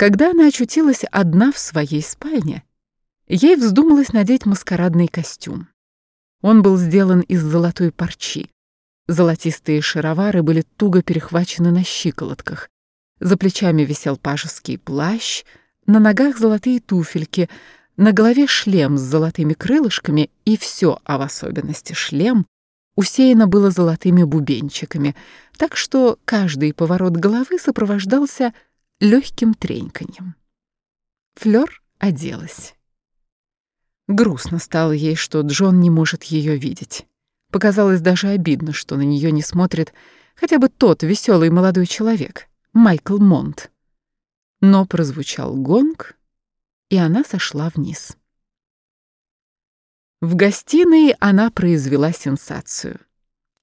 Когда она очутилась одна в своей спальне, ей вздумалось надеть маскарадный костюм. Он был сделан из золотой парчи. Золотистые шаровары были туго перехвачены на щиколотках. За плечами висел пажеский плащ, на ногах золотые туфельки, на голове шлем с золотыми крылышками, и все, а в особенности шлем, усеяно было золотыми бубенчиками, так что каждый поворот головы сопровождался легким треньканьем. Флёр оделась. Грустно стало ей, что Джон не может ее видеть. Показалось даже обидно, что на нее не смотрит хотя бы тот веселый молодой человек, Майкл Монт. Но прозвучал гонг, и она сошла вниз. В гостиной она произвела сенсацию.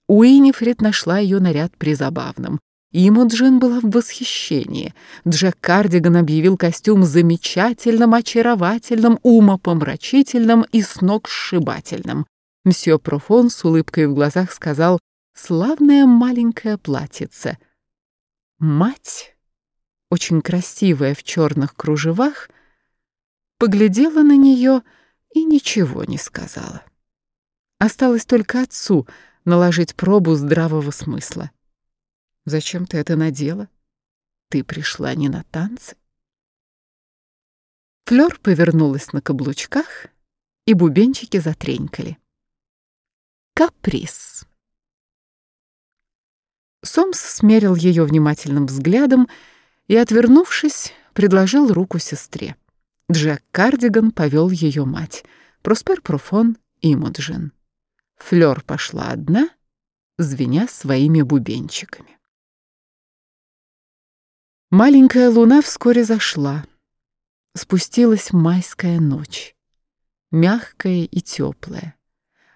Уинифред нашла ее наряд призабавным. Имуджин была в восхищении. Джек Кардиган объявил костюм замечательным, очаровательным, умопомрачительным и сногсшибательным. Мсье Профон с улыбкой в глазах сказал «Славное маленькое платьице». Мать, очень красивая в черных кружевах, поглядела на нее и ничего не сказала. Осталось только отцу наложить пробу здравого смысла. Зачем ты это надела? Ты пришла не на танцы? Флёр повернулась на каблучках, и бубенчики затренькали. Каприз. Сомс смерил ее внимательным взглядом и, отвернувшись, предложил руку сестре. Джек Кардиган повел ее мать, Проспер Профон и Имоджин. Флёр пошла одна, звеня своими бубенчиками. Маленькая луна вскоре зашла. Спустилась майская ночь, мягкая и теплая,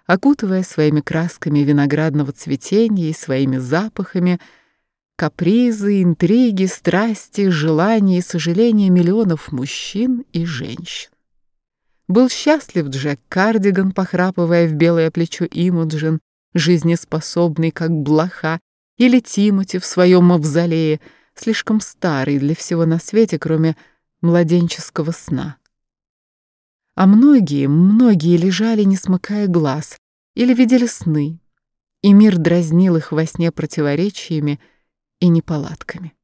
окутывая своими красками виноградного цветения и своими запахами капризы, интриги, страсти, желания и сожаления миллионов мужчин и женщин. Был счастлив Джек Кардиган, похрапывая в белое плечо Имуджин, жизнеспособный, как блоха, или Тимоти в своем мавзолее — слишком старый для всего на свете, кроме младенческого сна. А многие, многие лежали, не смыкая глаз, или видели сны, и мир дразнил их во сне противоречиями и неполадками.